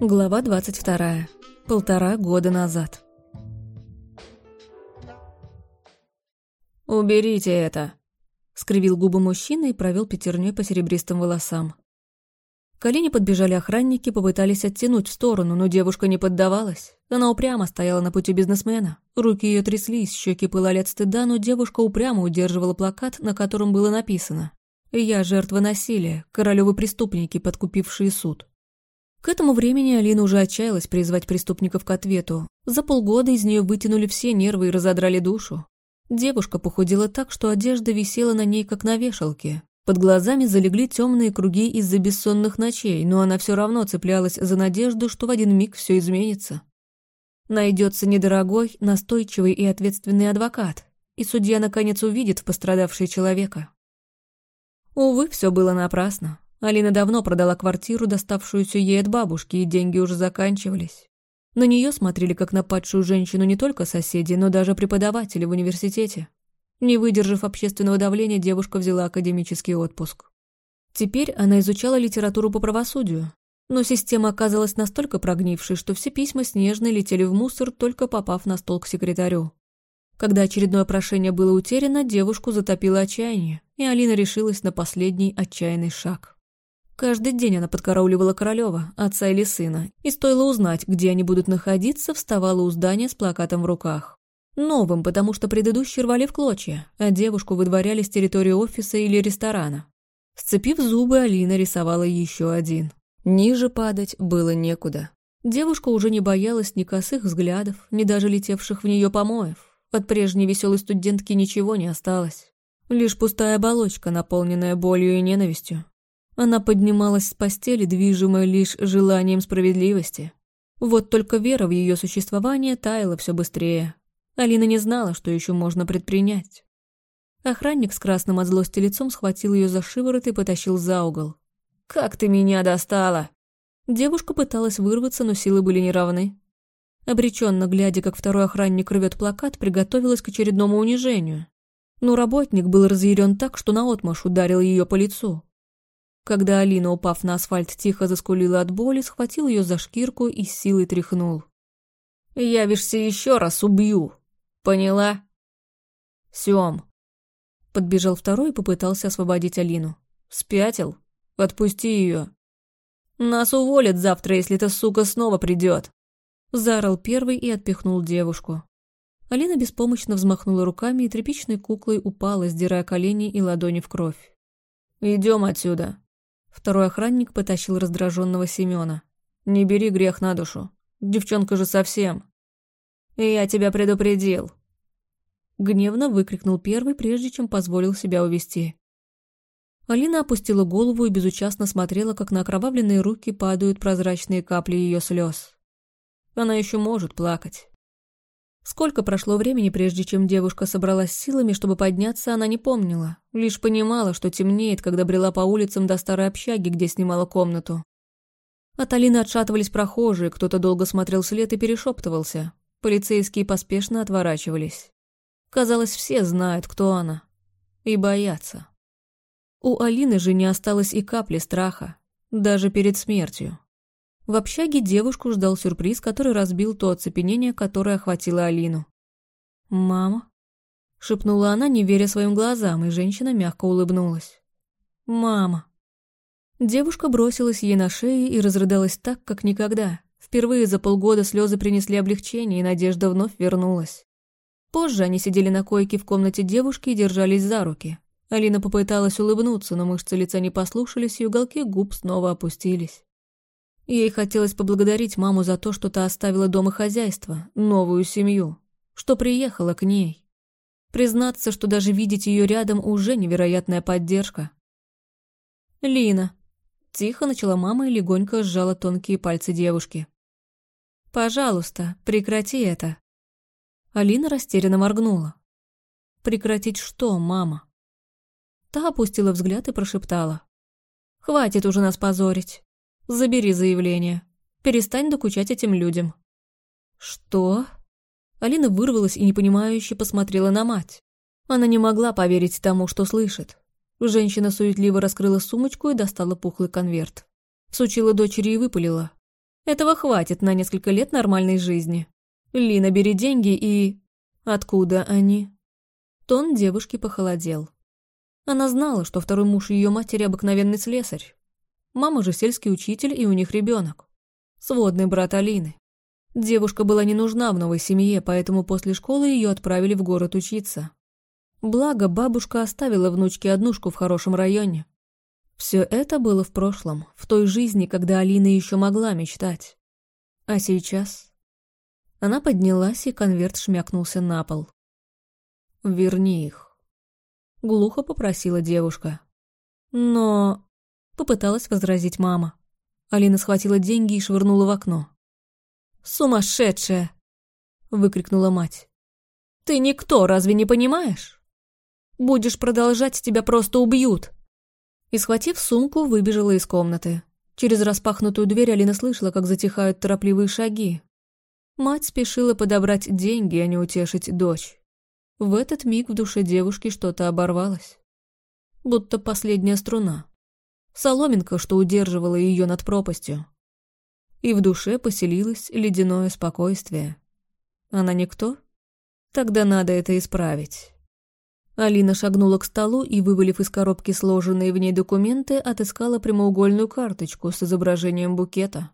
Глава 22. Полтора года назад. «Уберите это!» — скривил губы мужчина и провел пятерней по серебристым волосам. К Алине подбежали охранники, попытались оттянуть в сторону, но девушка не поддавалась. Она упрямо стояла на пути бизнесмена. Руки ее тряслись, щеки пылали от стыда, но девушка упрямо удерживала плакат, на котором было написано «Я жертва насилия, королевы преступники, подкупившие суд». К этому времени Алина уже отчаялась призвать преступников к ответу. За полгода из нее вытянули все нервы и разодрали душу. Девушка похудела так, что одежда висела на ней, как на вешалке. Под глазами залегли темные круги из-за бессонных ночей, но она все равно цеплялась за надежду, что в один миг все изменится. Найдется недорогой, настойчивый и ответственный адвокат, и судья наконец увидит в пострадавшей человека. Увы, все было напрасно. Алина давно продала квартиру, доставшуюся ей от бабушки, и деньги уже заканчивались. На нее смотрели как на падшую женщину не только соседи, но даже преподаватели в университете. Не выдержав общественного давления, девушка взяла академический отпуск. Теперь она изучала литературу по правосудию, но система оказалась настолько прогнившей, что все письма Снежной летели в мусор, только попав на стол к секретарю. Когда очередное прошение было утеряно, девушку затопило отчаяние, и Алина решилась на последний отчаянный шаг. Каждый день она подкарауливала Королева, отца или сына, и стоило узнать, где они будут находиться, вставала у здания с плакатом в руках. Новым, потому что предыдущие рвали в клочья, а девушку выдворяли с территории офиса или ресторана. Сцепив зубы, Алина рисовала еще один. Ниже падать было некуда. Девушка уже не боялась ни косых взглядов, ни даже летевших в нее помоев. От прежней веселой студентки ничего не осталось. Лишь пустая оболочка, наполненная болью и ненавистью. Она поднималась с постели, движимая лишь желанием справедливости. Вот только вера в ее существование таяла все быстрее. Алина не знала, что еще можно предпринять. Охранник с красным от злости лицом схватил ее за шиворот и потащил за угол. «Как ты меня достала!» Девушка пыталась вырваться, но силы были неравны. Обреченно глядя, как второй охранник рвет плакат, приготовилась к очередному унижению. Но работник был разъярен так, что наотмашь ударил ее по лицу. Когда Алина, упав на асфальт, тихо заскулила от боли, схватил ее за шкирку и с силой тряхнул. «Явишься еще раз, убью! Поняла?» «Сем!» Подбежал второй и попытался освободить Алину. «Спятил? Отпусти ее!» «Нас уволят завтра, если эта сука снова придет!» Заорал первый и отпихнул девушку. Алина беспомощно взмахнула руками и тряпичной куклой упала, сдирая колени и ладони в кровь. «Идем отсюда!» Второй охранник потащил раздраженного Семена. «Не бери грех на душу. Девчонка же совсем». «Я тебя предупредил». Гневно выкрикнул первый, прежде чем позволил себя увести. Алина опустила голову и безучастно смотрела, как на окровавленные руки падают прозрачные капли ее слез. Она еще может плакать. Сколько прошло времени, прежде чем девушка собралась силами, чтобы подняться, она не помнила. Лишь понимала, что темнеет, когда брела по улицам до старой общаги, где снимала комнату. От Алины отшатывались прохожие, кто-то долго смотрел след и перешептывался. Полицейские поспешно отворачивались. Казалось, все знают, кто она. И боятся. У Алины же не осталось и капли страха, даже перед смертью. В общаге девушку ждал сюрприз, который разбил то оцепенение, которое охватило Алину. «Мама?» — шепнула она, не веря своим глазам, и женщина мягко улыбнулась. «Мама!» Девушка бросилась ей на шею и разрыдалась так, как никогда. Впервые за полгода слезы принесли облегчение, и надежда вновь вернулась. Позже они сидели на койке в комнате девушки и держались за руки. Алина попыталась улыбнуться, но мышцы лица не послушались, и уголки губ снова опустились. Ей хотелось поблагодарить маму за то, что та оставила дом и хозяйство, новую семью, что приехала к ней. Признаться, что даже видеть ее рядом уже невероятная поддержка. «Лина», — тихо начала мама и легонько сжала тонкие пальцы девушки. «Пожалуйста, прекрати это». Алина растерянно моргнула. «Прекратить что, мама?» Та опустила взгляд и прошептала. «Хватит уже нас позорить. Забери заявление. Перестань докучать этим людям». «Что?» Алина вырвалась и непонимающе посмотрела на мать. Она не могла поверить тому, что слышит. Женщина суетливо раскрыла сумочку и достала пухлый конверт. Сучила дочери и выпалила. Этого хватит на несколько лет нормальной жизни. Лина, бери деньги и... Откуда они? Тон девушки похолодел. Она знала, что второй муж ее матери обыкновенный слесарь. Мама же сельский учитель, и у них ребенок. Сводный брат Алины. Девушка была не нужна в новой семье, поэтому после школы ее отправили в город учиться. Благо, бабушка оставила внучке однушку в хорошем районе. Все это было в прошлом, в той жизни, когда Алина еще могла мечтать. А сейчас... Она поднялась, и конверт шмякнулся на пол. «Верни их», — глухо попросила девушка. «Но...» — попыталась возразить мама. Алина схватила деньги и швырнула в окно. «Сумасшедшая!» — выкрикнула мать. «Ты никто, разве не понимаешь? Будешь продолжать, тебя просто убьют!» И, схватив сумку, выбежала из комнаты. Через распахнутую дверь Алина слышала, как затихают торопливые шаги. Мать спешила подобрать деньги, а не утешить дочь. В этот миг в душе девушки что-то оборвалось. Будто последняя струна. Соломинка, что удерживала ее над пропастью и в душе поселилось ледяное спокойствие. Она никто? Тогда надо это исправить. Алина шагнула к столу и, вывалив из коробки сложенные в ней документы, отыскала прямоугольную карточку с изображением букета.